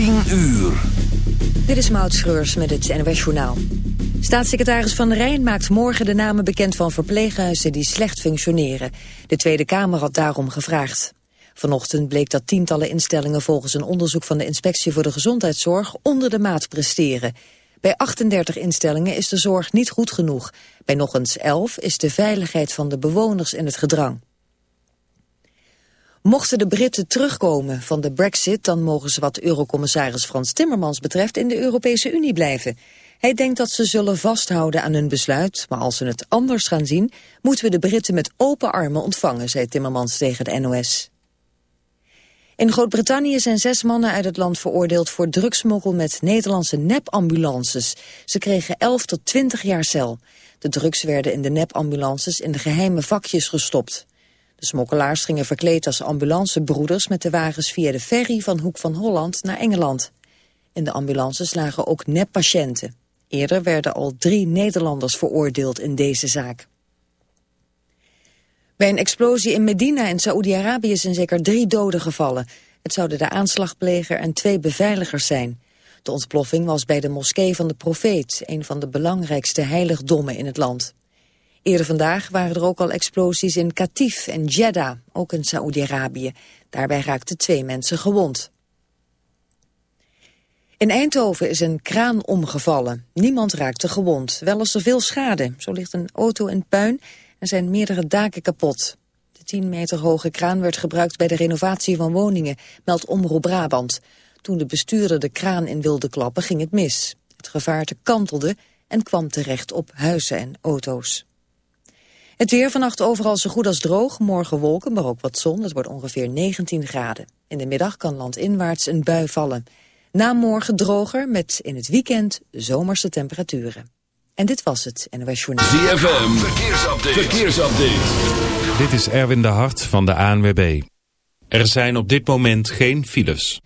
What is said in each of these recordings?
10 uur. Dit is Maud Schreurs met het NWS Journaal. Staatssecretaris Van Rijn maakt morgen de namen bekend van verpleeghuizen die slecht functioneren. De Tweede Kamer had daarom gevraagd. Vanochtend bleek dat tientallen instellingen volgens een onderzoek van de Inspectie voor de Gezondheidszorg onder de maat presteren. Bij 38 instellingen is de zorg niet goed genoeg. Bij nog eens 11 is de veiligheid van de bewoners in het gedrang. Mochten de Britten terugkomen van de brexit... dan mogen ze wat eurocommissaris Frans Timmermans betreft... in de Europese Unie blijven. Hij denkt dat ze zullen vasthouden aan hun besluit... maar als ze het anders gaan zien... moeten we de Britten met open armen ontvangen... zei Timmermans tegen de NOS. In Groot-Brittannië zijn zes mannen uit het land veroordeeld voor drugsmokkel met Nederlandse nepambulances. Ze kregen 11 tot 20 jaar cel. De drugs werden in de nepambulances in de geheime vakjes gestopt. De smokkelaars gingen verkleed als ambulancebroeders met de wagens via de ferry van Hoek van Holland naar Engeland. In de ambulances lagen ook neppatiënten. Eerder werden al drie Nederlanders veroordeeld in deze zaak. Bij een explosie in Medina in Saoedi-Arabië zijn zeker drie doden gevallen. Het zouden de aanslagpleger en twee beveiligers zijn. De ontploffing was bij de moskee van de profeet, een van de belangrijkste heiligdommen in het land. Eerder vandaag waren er ook al explosies in Katif en Jeddah, ook in Saoedi-Arabië. Daarbij raakten twee mensen gewond. In Eindhoven is een kraan omgevallen. Niemand raakte gewond. Wel is er veel schade. Zo ligt een auto in puin en zijn meerdere daken kapot. De 10 meter hoge kraan werd gebruikt bij de renovatie van woningen, meldt Omroep Brabant. Toen de bestuurder de kraan in wilde klappen ging het mis. Het gevaarte kantelde en kwam terecht op huizen en auto's. Het weer vannacht overal zo goed als droog. Morgen wolken, maar ook wat zon. Het wordt ongeveer 19 graden. In de middag kan landinwaarts een bui vallen. Na morgen droger met in het weekend zomerse temperaturen. En dit was het NOS Journaal. ZFM, verkeersupdate. verkeersupdate. Dit is Erwin de Hart van de ANWB. Er zijn op dit moment geen files.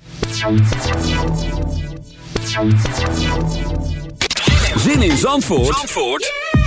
Zin in Zandvoort, Zandvoort?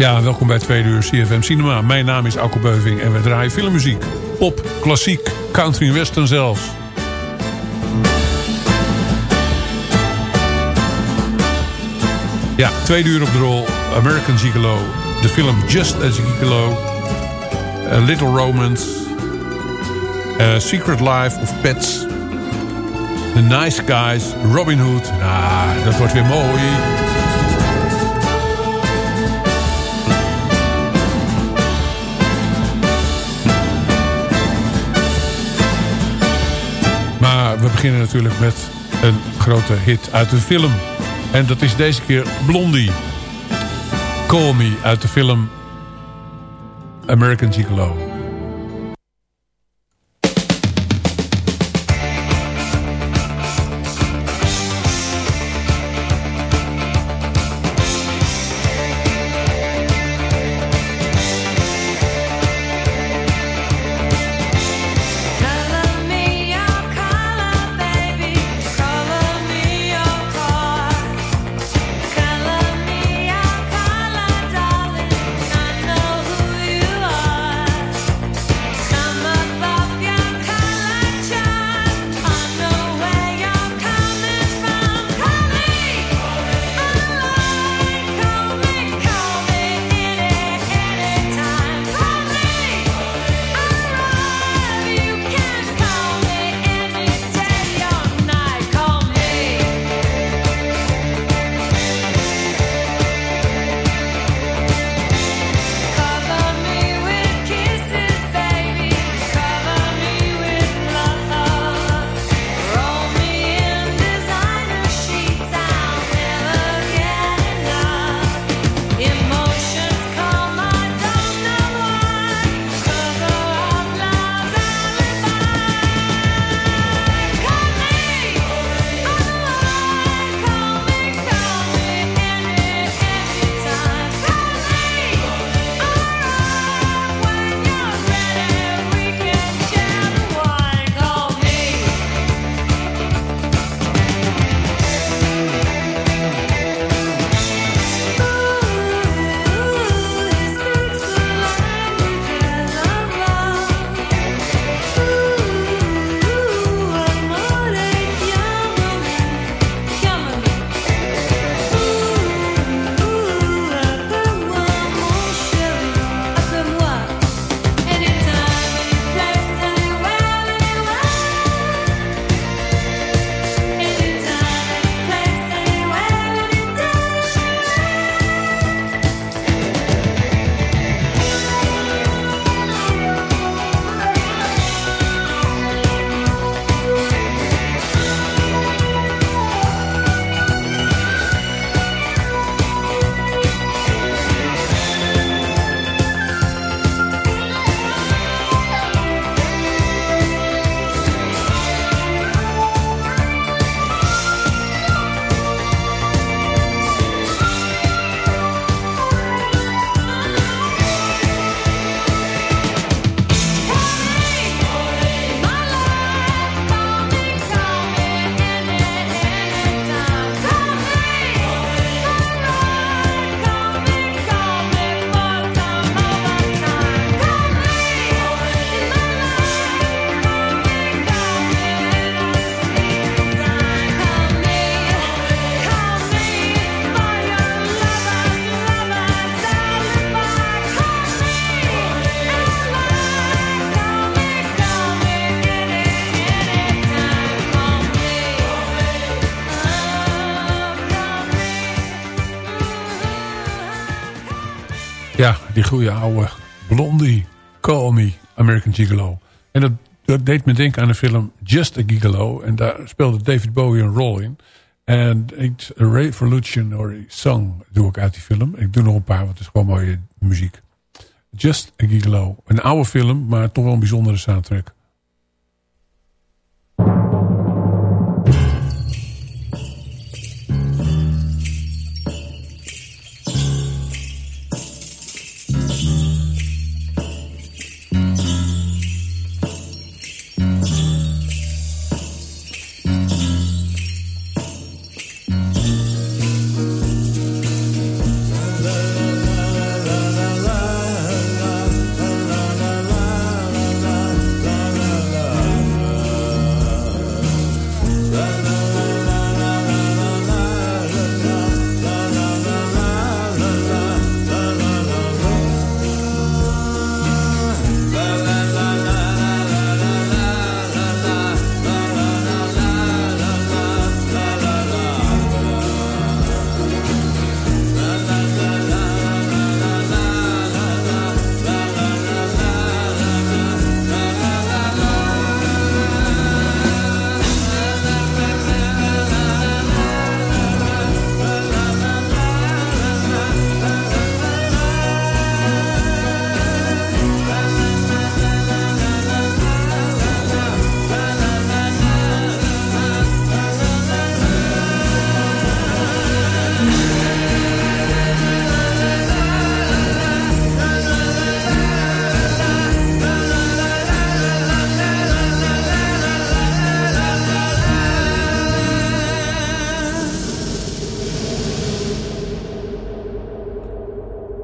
Ja, welkom bij Tweede Uur CFM Cinema. Mijn naam is Akko Beuving en we draaien filmmuziek. Pop, klassiek, country en western zelfs. Ja, tweede uur op de rol. American Gigolo. De film Just as Gigolo. A Little Romance. A Secret Life of Pets. The Nice Guys. Robin Hood. Nou, dat wordt weer mooi. We beginnen natuurlijk met een grote hit uit de film. En dat is deze keer Blondie. Call Me uit de film American Gigolo. Die goede oude Blondie, Call Me, American Gigolo. En dat, dat deed me denken aan de film Just a Gigolo. En daar speelde David Bowie een rol in. En A Revolutionary Song doe ik uit die film. Ik doe nog een paar, want het is gewoon mooie muziek. Just a Gigolo. Een oude film, maar toch wel een bijzondere soundtrack.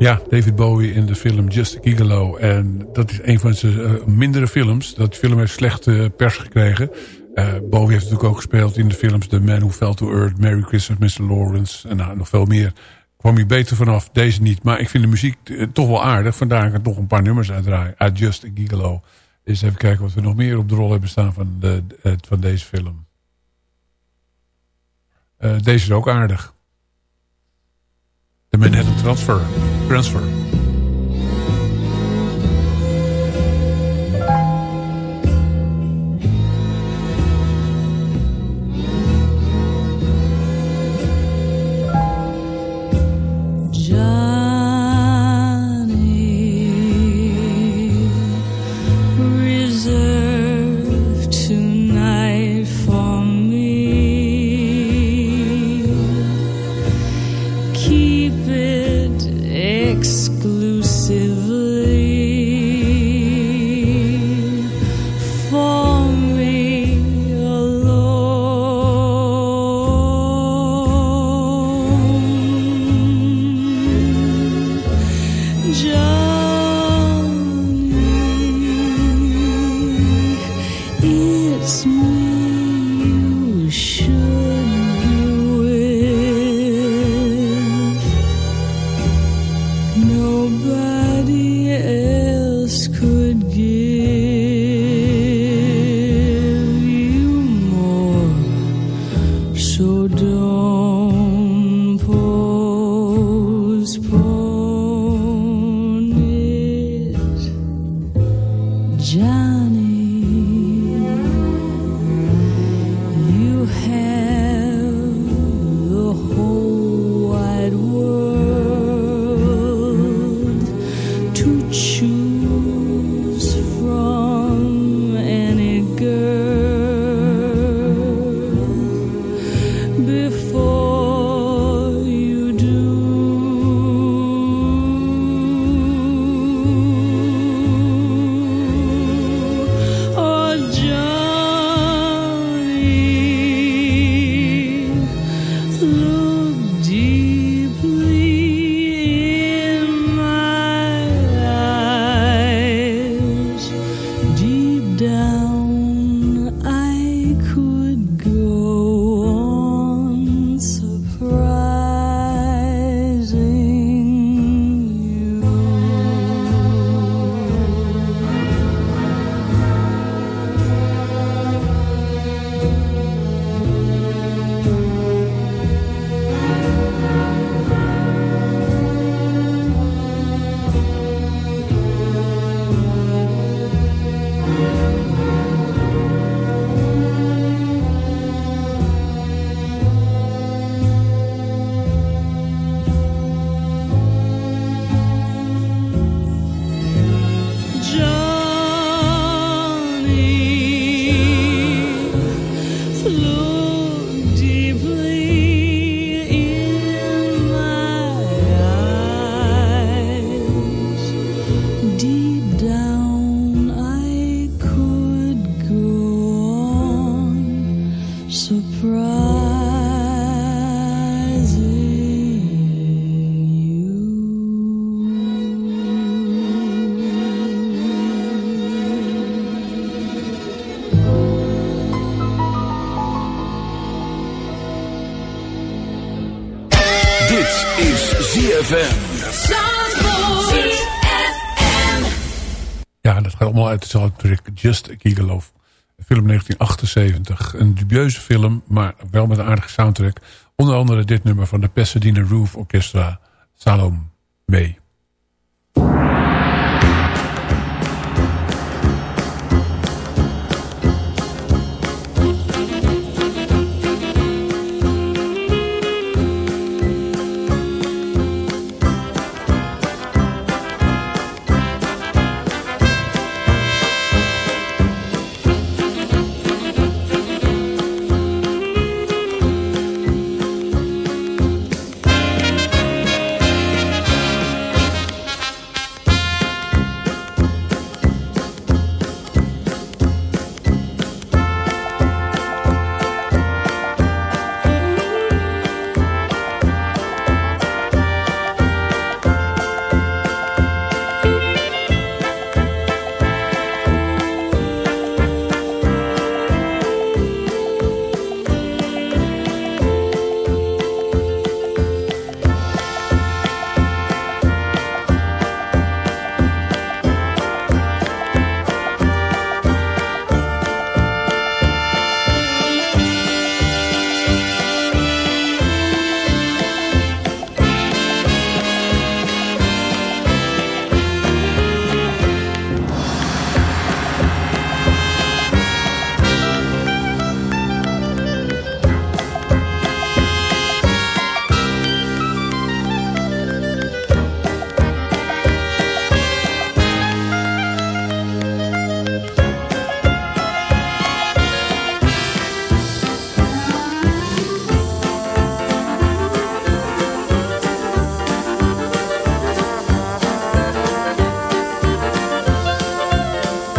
Ja, David Bowie in de film Just a Gigolo. En dat is een van zijn uh, mindere films. Dat film heeft slechte pers gekregen. Uh, Bowie heeft natuurlijk ook gespeeld in de films The Man Who Fell to Earth, Merry Christmas, Mr. Lawrence en nou, nog veel meer. Kwam hij beter vanaf, deze niet. Maar ik vind de muziek toch wel aardig. Vandaar dat ik nog een paar nummers uitdraai. Uit Just a Gigolo. Dus even kijken wat we nog meer op de rol hebben staan van, de, van deze film. deze is ook aardig. De Manhattan Transfer. Transfer. Soundtrack Just a Gigolo. Film 1978. Een dubieuze film, maar wel met een aardige soundtrack. Onder andere dit nummer van de Pasadena Roof Orchestra. Salom mee.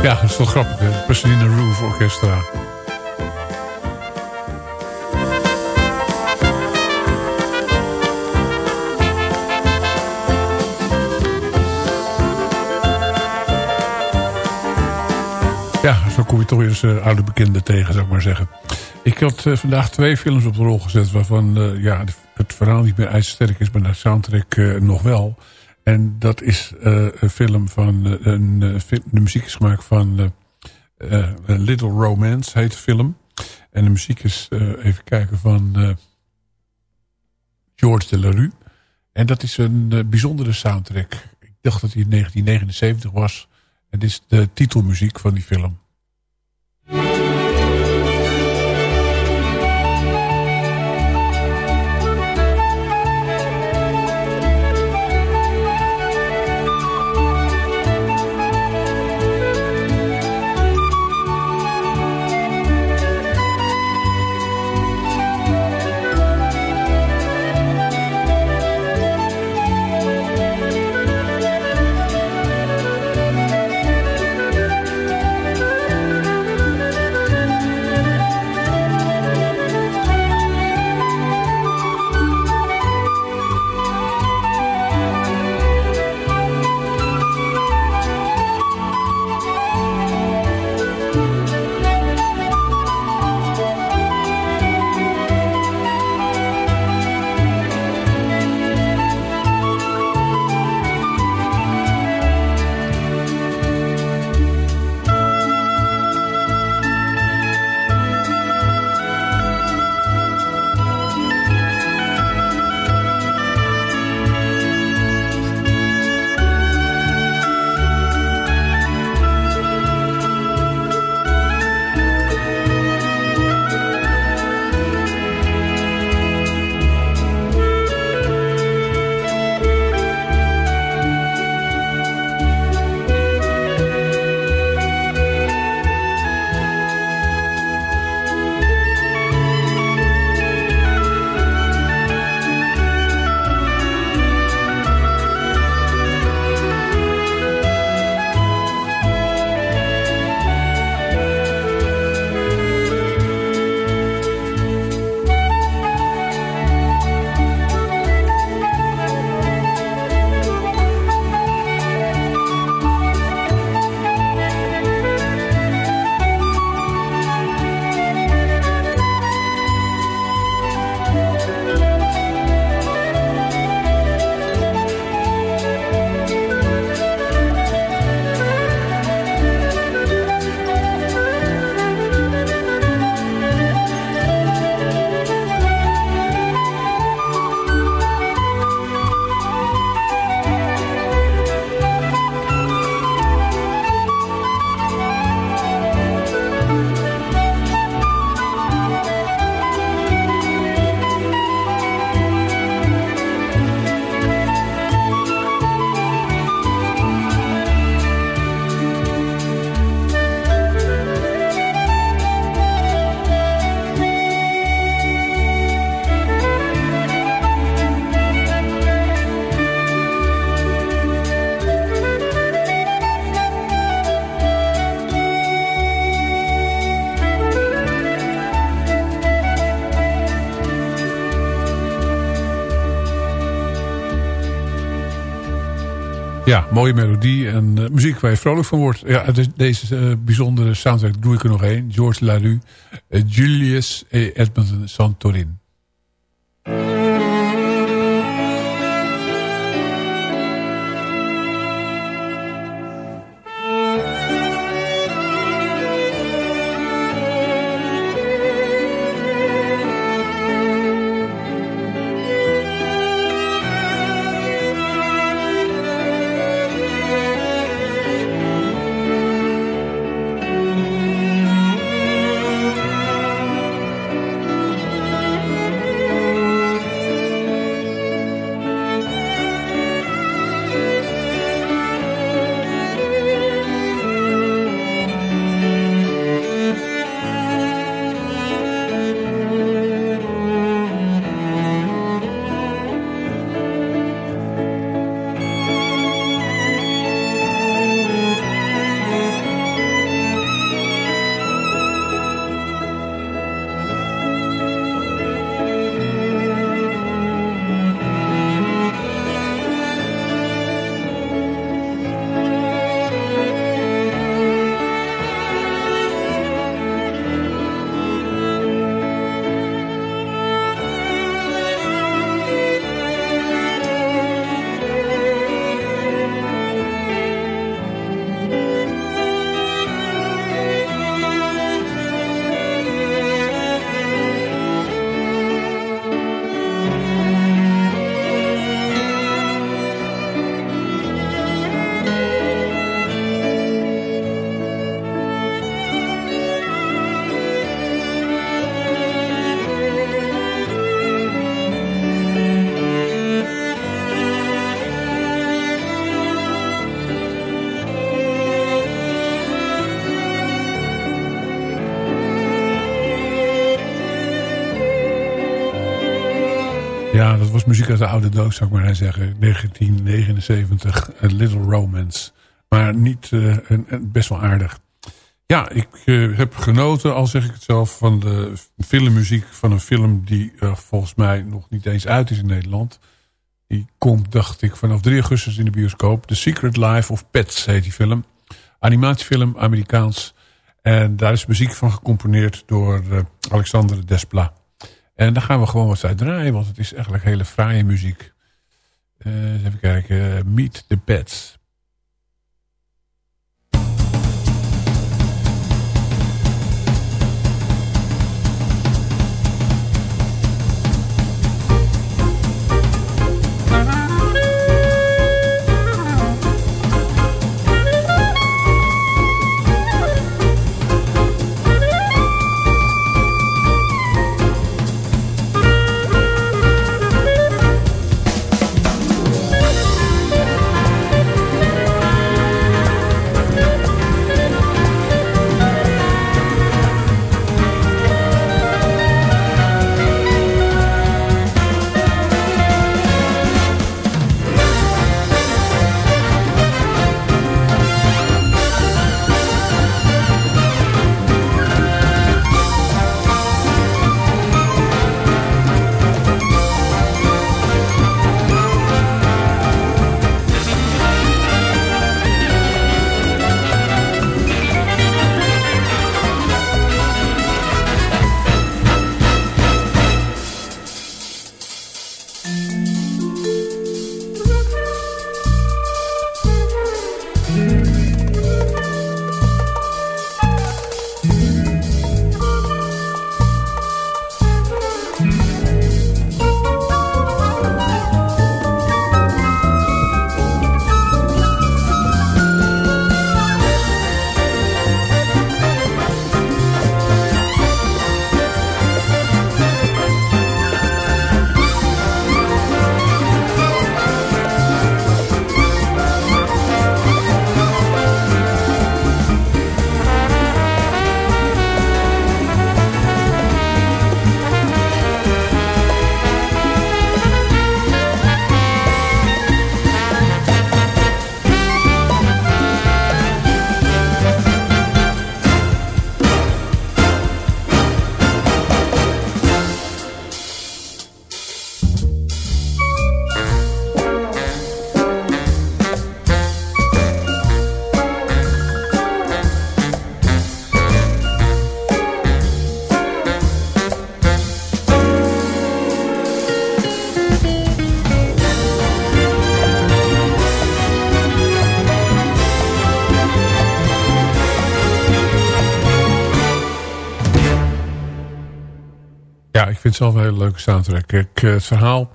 Ja, dat is wel grappig. Hè? Pasadena Roof Orchestra. Ja, zo kom je toch eens uh, oude bekenden tegen, zou ik maar zeggen. Ik had uh, vandaag twee films op de rol gezet... waarvan uh, ja, het verhaal niet meer ijzersterk is... maar de soundtrack nog wel... En dat is uh, een film van... Uh, een, uh, de muziek is gemaakt van Little Romance, heet de film. En de muziek is, even kijken, van George de Larue. En dat is een bijzondere soundtrack. Ik dacht dat hij in 1979 was. Het is de titelmuziek van die film. Ja, mooie melodie en uh, muziek waar je vrolijk van wordt. Ja, deze uh, bijzondere soundtrack doe ik er nog één. George Larue, uh, Julius e. Edmondson Santorin. Muziek uit de oude doos, zou ik maar zeggen. 1979, A Little Romance. Maar niet, uh, best wel aardig. Ja, ik uh, heb genoten, al zeg ik het zelf, van de filmmuziek van een film die uh, volgens mij nog niet eens uit is in Nederland. Die komt, dacht ik, vanaf 3 augustus in de bioscoop. The Secret Life of Pets heet die film. Animatiefilm, Amerikaans. En daar is muziek van gecomponeerd door Alexander Desplat. En daar gaan we gewoon wat uit draaien, want het is eigenlijk hele fraaie muziek. Uh, even kijken. Meet the Pets. Vind het zelf een hele leuke soundtrack. Kijk, het verhaal...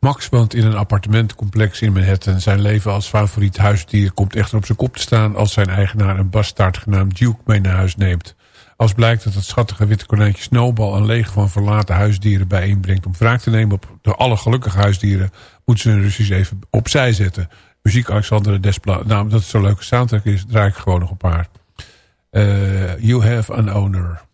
Max woont in een appartementencomplex in Manhattan. Zijn leven als favoriet huisdier komt echter op zijn kop te staan... als zijn eigenaar een bastaard genaamd Duke mee naar huis neemt. Als blijkt dat het schattige witte konijntje Snowball... een leger van verlaten huisdieren bijeenbrengt... om wraak te nemen op de alle gelukkige huisdieren... moeten ze hun Russisch even opzij zetten. Muziek Alexander Despla. Nou, omdat het zo'n leuke soundtrack is... draai ik gewoon nog een paar. Uh, you have an owner.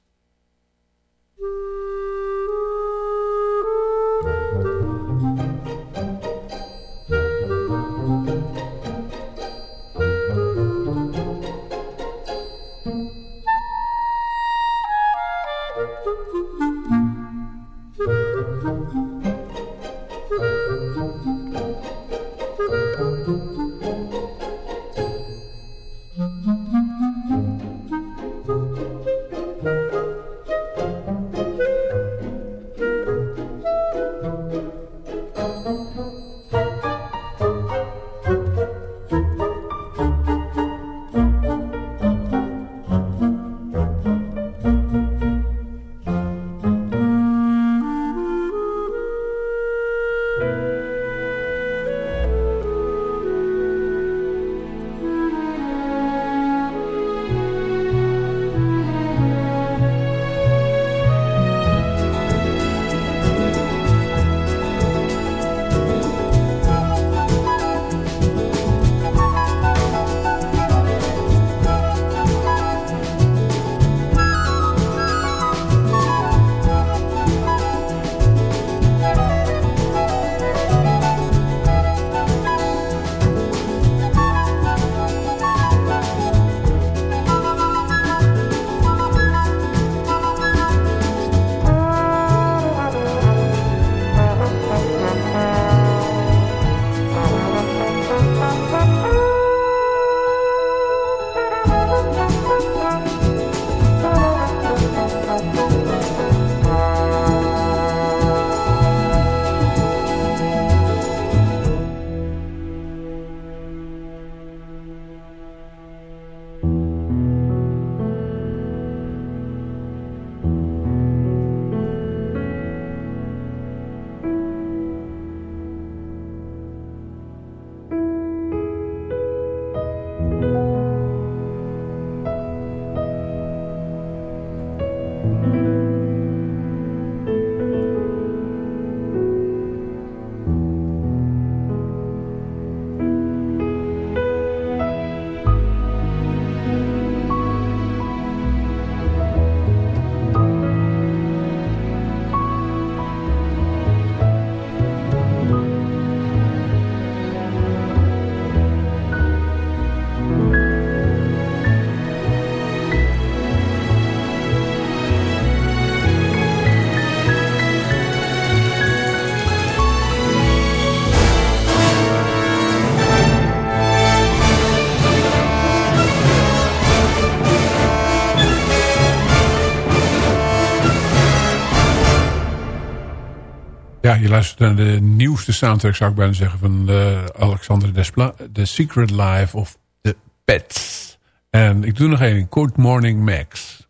Luistert naar de nieuwste soundtrack, zou ik bijna zeggen, van uh, Alexander Desplat. The Secret Life of the Pets. En ik doe nog één. Good Morning Max.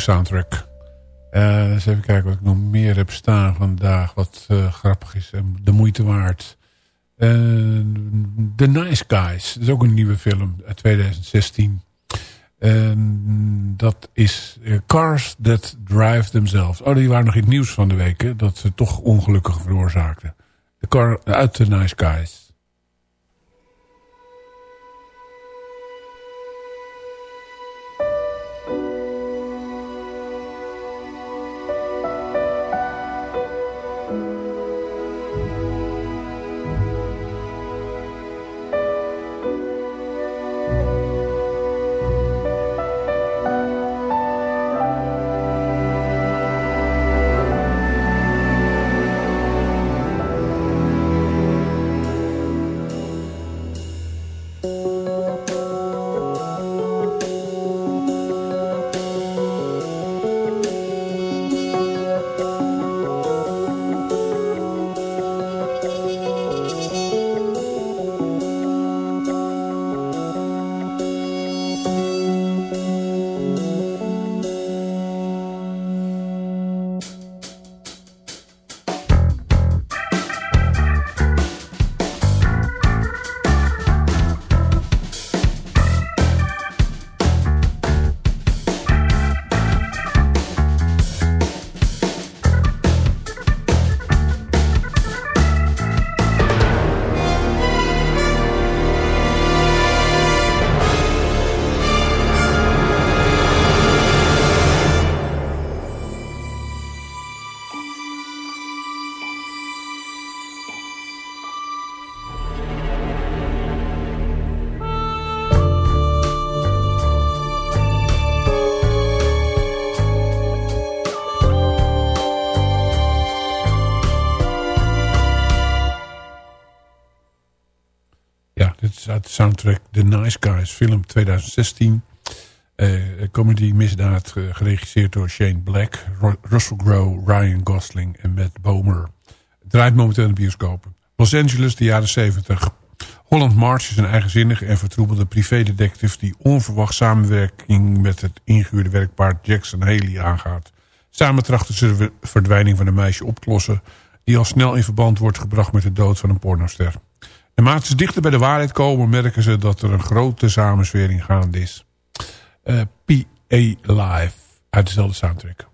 Soundtrack. Uh, eens even kijken wat ik nog meer heb staan vandaag. Wat uh, grappig is en de moeite waard. Uh, The Nice Guys. Dat is ook een nieuwe film uit 2016. dat is Cars That Drive Themselves. Oh, die waren nog in het nieuws van de week. Dat ze toch ongelukken veroorzaakten. De car uit The Nice Guys. 2016. Uh, comedy misdaad uh, geregisseerd door Shane Black, Russell Crowe, Ryan Gosling en Matt Bomer. Draait momenteel in de bioscopen. Los Angeles, de jaren 70. Holland March is een eigenzinnige en vertroebelde privédetective... die onverwacht samenwerking met het ingehuurde werkpaard Jackson Haley aangaat. Samen trachten ze de verdwijning van een meisje op te lossen... die al snel in verband wordt gebracht met de dood van een pornoster. Naarmate ze dichter bij de waarheid komen... merken ze dat er een grote samenswering gaande is. Eh, P.A. Live uit dezelfde soundtrack.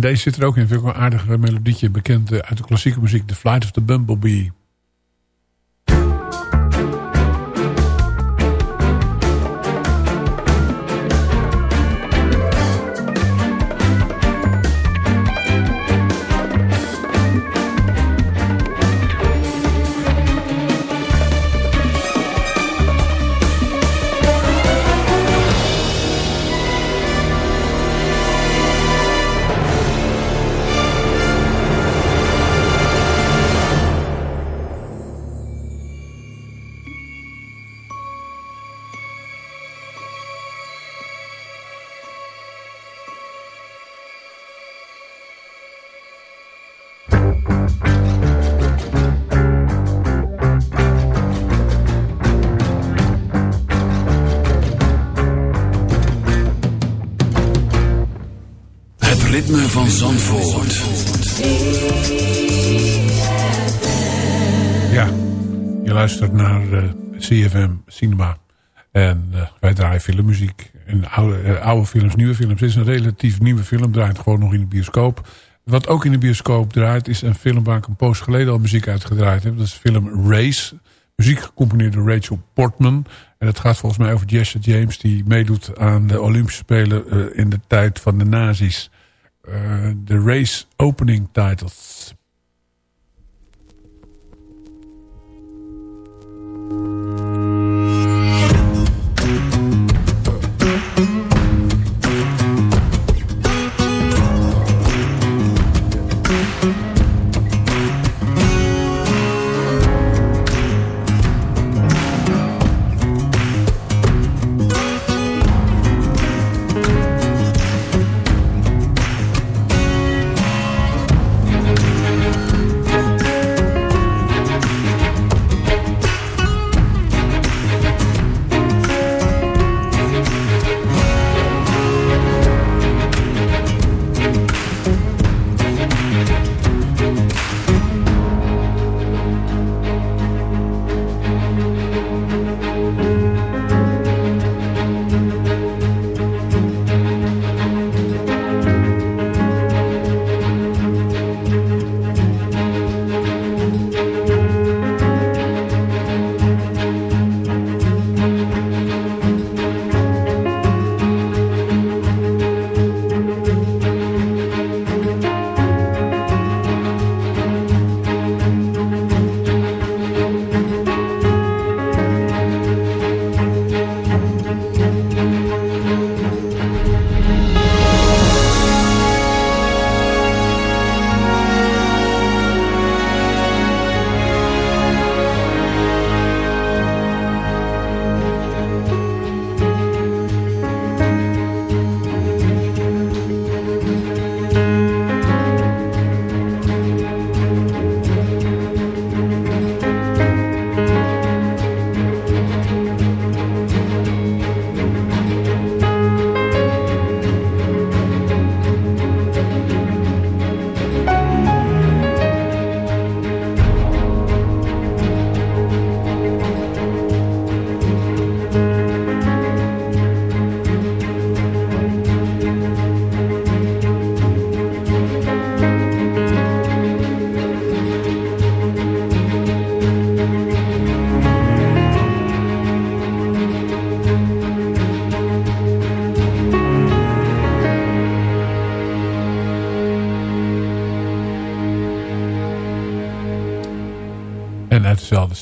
En deze zit er ook in. Vind ik wel een aardig melodietje. Bekend uit de klassieke muziek. The Flight of the Bumblebee. Filmmuziek. En oude, uh, oude films, nieuwe films. Dit is een relatief nieuwe film. Draait gewoon nog in de bioscoop. Wat ook in de bioscoop draait is een film waar ik een poos geleden al muziek uitgedraaid heb. Dat is de film Race. Muziek gecomponeerd door Rachel Portman. En het gaat volgens mij over Jesse James die meedoet aan de Olympische Spelen uh, in de tijd van de nazi's. Uh, de race opening titles.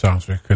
Soundtrack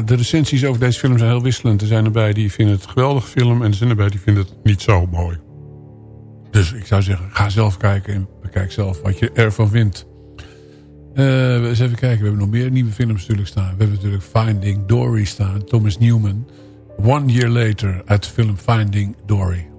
De recensies over deze film zijn heel wisselend. Er zijn erbij die vinden het een geweldige film... en er zijn erbij die vinden het niet zo mooi. Dus ik zou zeggen, ga zelf kijken en bekijk zelf wat je ervan vindt. Uh, eens even kijken, we hebben nog meer nieuwe films natuurlijk staan. We hebben natuurlijk Finding Dory staan, Thomas Newman. One Year Later uit de film Finding Dory.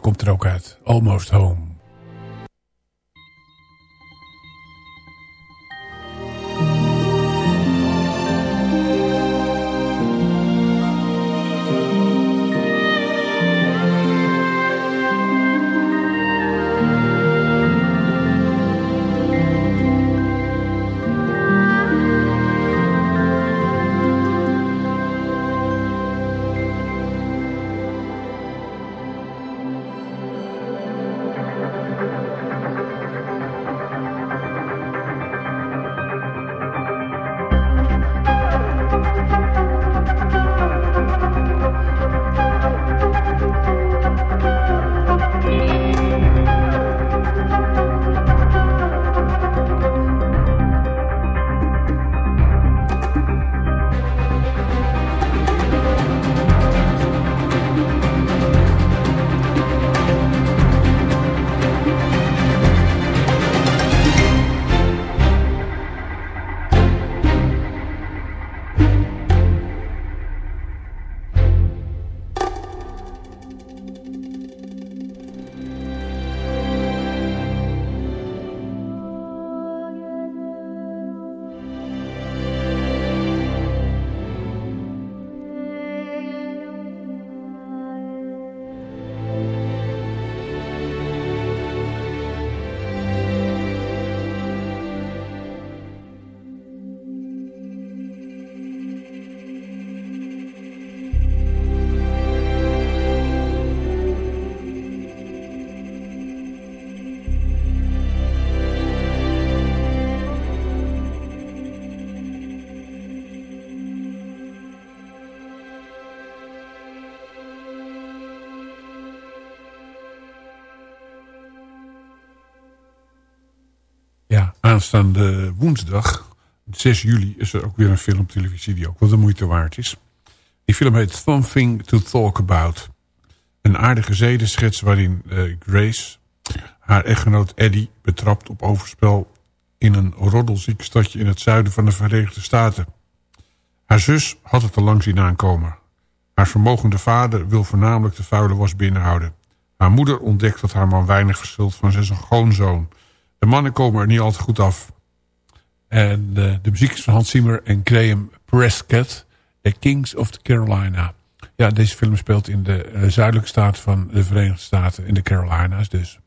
Komt er ook uit. Almost Home. Aanstaande woensdag, 6 juli, is er ook weer een film op televisie die ook wel de moeite waard is. Die film heet Something to Talk About. Een aardige zedenschets waarin uh, Grace haar echtgenoot Eddie betrapt op overspel in een roddelziek stadje in het zuiden van de Verenigde Staten. Haar zus had het al lang zien aankomen. Haar vermogende vader wil voornamelijk de vuile was binnenhouden. Haar moeder ontdekt dat haar man weinig verschilt van zijn schoonzoon... De mannen komen er niet altijd goed af. En eh, de muziek is van Hans Zimmer en Graham Prescott. The Kings of the Carolina. Ja, deze film speelt in de uh, zuidelijke staat van de Verenigde Staten. In de Carolinas dus.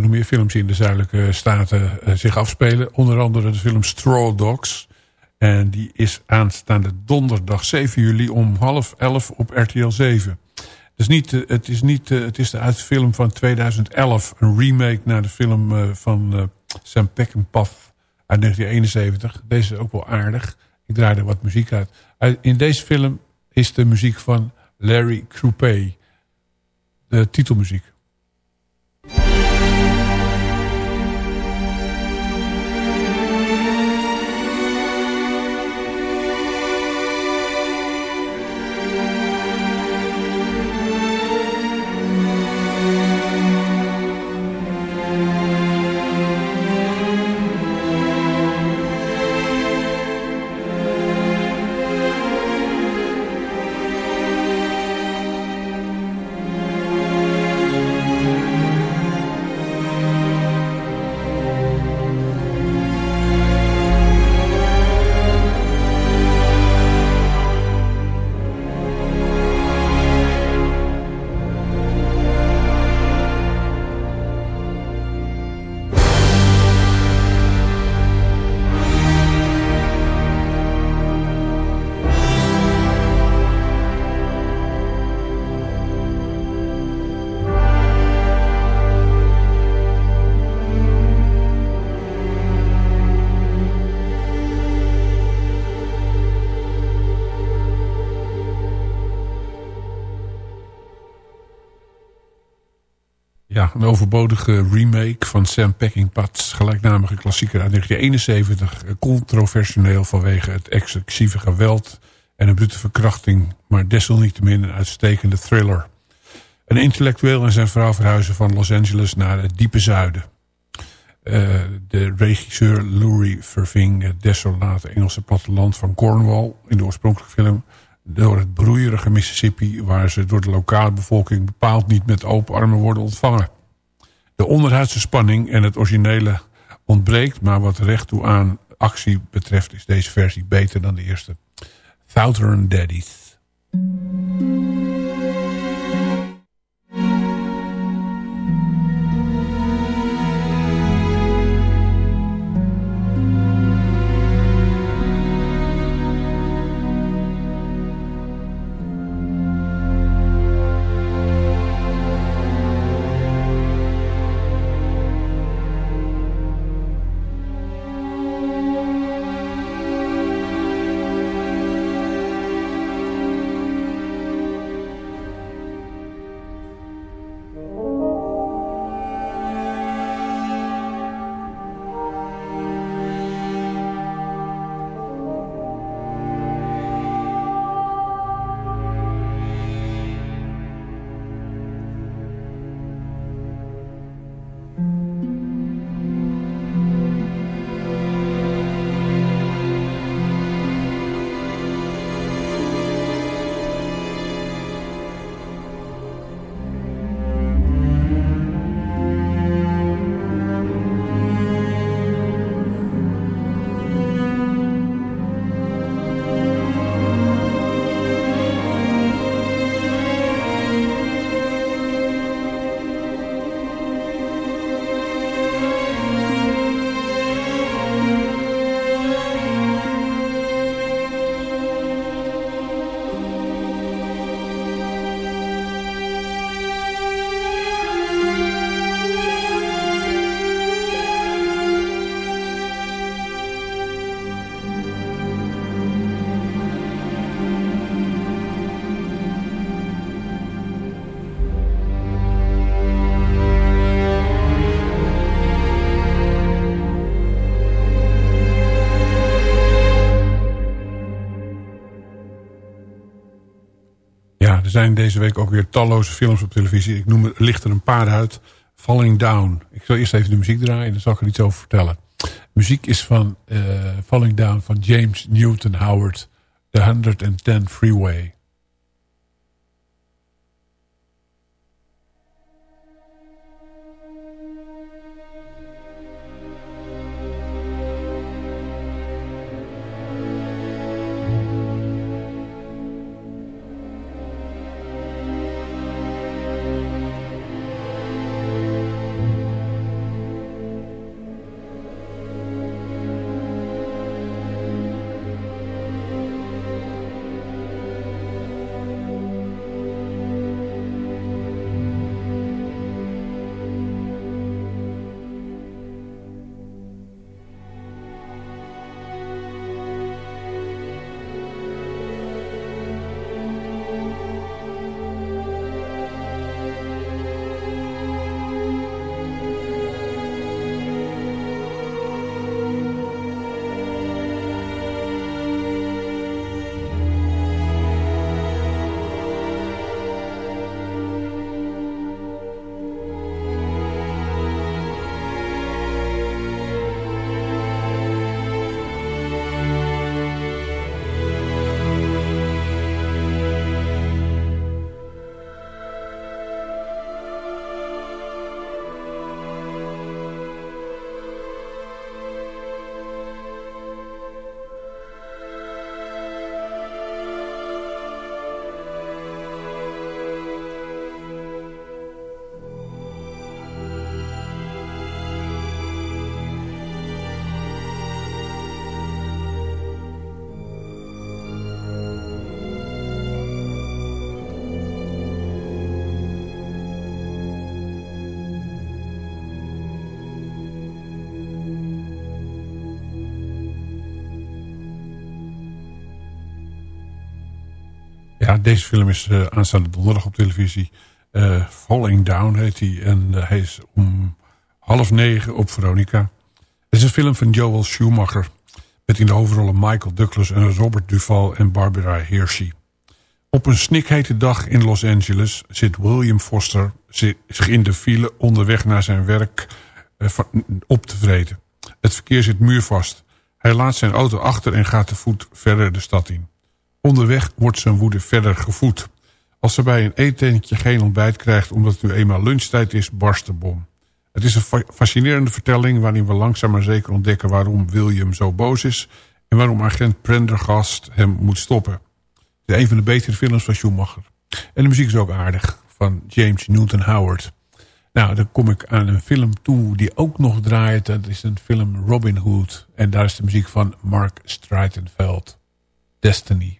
Nog meer films in de zuidelijke staten uh, zich afspelen. Onder andere de film Straw Dogs. En die is aanstaande donderdag 7 juli om half elf op RTL 7. Het is, niet, het, is niet, uh, het is de uitfilm van 2011. Een remake naar de film van Sam Peckinpah uit 1971. Deze is ook wel aardig. Ik draai er wat muziek uit. In deze film is de muziek van Larry Croupé. De titelmuziek. Een overbodige remake van Sam Peckinpah's gelijknamige klassieker uit 1971. Controversieel vanwege het excessieve geweld en een brute verkrachting, maar desalniettemin een uitstekende thriller. Een intellectueel en zijn vrouw verhuizen van Los Angeles naar het diepe zuiden. Uh, de regisseur Lurie verving het desolate Engelse platteland van Cornwall in de oorspronkelijke film door het broeierige Mississippi... waar ze door de lokale bevolking bepaald niet met open armen worden ontvangen. De onderhuidse spanning en het originele ontbreekt... maar wat recht toe aan actie betreft is deze versie beter dan de eerste. Southern Daddies. Zijn deze week ook weer talloze films op televisie. Ik noem er, licht er een paar uit. Falling Down. Ik zal eerst even de muziek draaien. Dan zal ik er iets over vertellen. muziek is van uh, Falling Down van James Newton Howard. The 110 Freeway. Deze film is uh, aanstaande donderdag op televisie. Uh, Falling Down heet hij. En uh, hij is om half negen op Veronica. Het is een film van Joel Schumacher. Met in de hoofdrollen Michael Douglas en Robert Duval en Barbara Hershey. Op een snikhete dag in Los Angeles zit William Foster zich in de file onderweg naar zijn werk op te vreten. Het verkeer zit muurvast. Hij laat zijn auto achter en gaat te voet verder de stad in. Onderweg wordt zijn woede verder gevoed. Als ze bij een eetentje geen ontbijt krijgt omdat het nu eenmaal lunchtijd is, barst de bom. Het is een fascinerende vertelling waarin we langzaam maar zeker ontdekken waarom William zo boos is en waarom agent Prendergast hem moet stoppen. Het is een van de betere films van Schumacher. En de muziek is ook aardig, van James Newton Howard. Nou, dan kom ik aan een film toe die ook nog draait. Dat is een film Robin Hood. En daar is de muziek van Mark Streitenfeld. Destiny.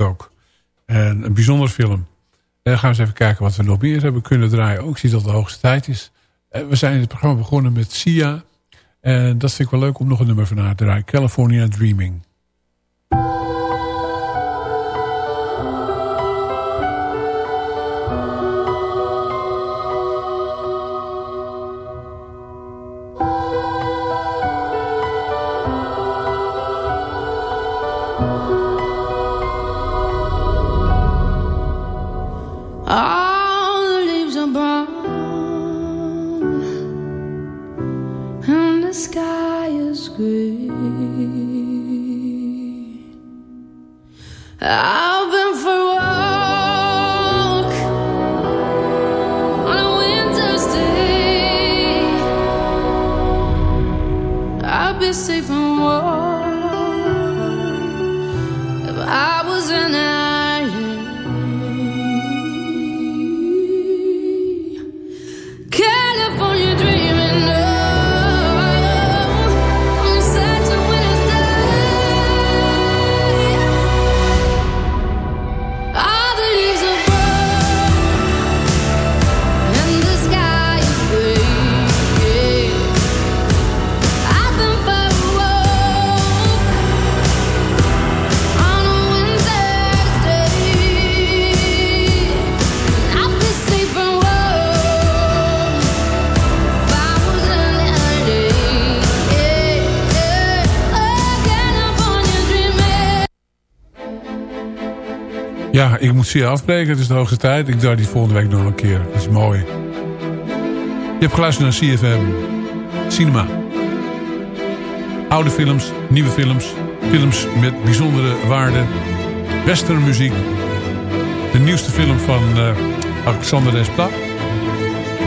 Ook. En een bijzondere film. Dan gaan we eens even kijken wat we nog meer hebben kunnen draaien. Ook zie dat de hoogste tijd is. We zijn het programma begonnen met Sia. En dat vind ik wel leuk om nog een nummer van haar te draaien. California Dreaming. Ik moet zeer afbreken. Het is de hoogste tijd. Ik draai die volgende week nog een keer. Dat is mooi. Je hebt geluisterd naar CFM. Cinema. Oude films, nieuwe films. Films met bijzondere waarde. Westernmuziek. De nieuwste film van eh, Alexander Desplat.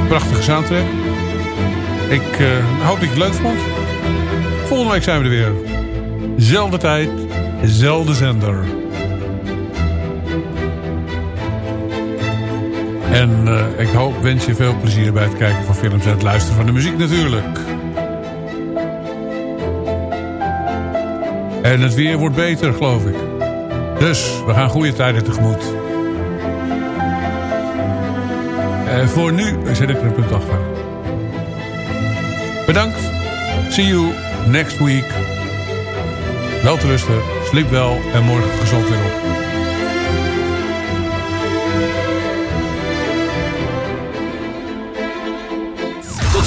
Prachtige soundtrack. Ik eh, hoop dat je het leuk vond. Volgende week zijn we er weer. Zelfde tijd, zelfde zender. En eh, ik hoop, wens je veel plezier bij het kijken van films en het luisteren van de muziek natuurlijk. En het weer wordt beter, geloof ik. Dus, we gaan goede tijden tegemoet. En voor nu zet ik er een punt achter. Bedankt. See you next week. Wel te rusten, sliep wel en morgen gezond weer op.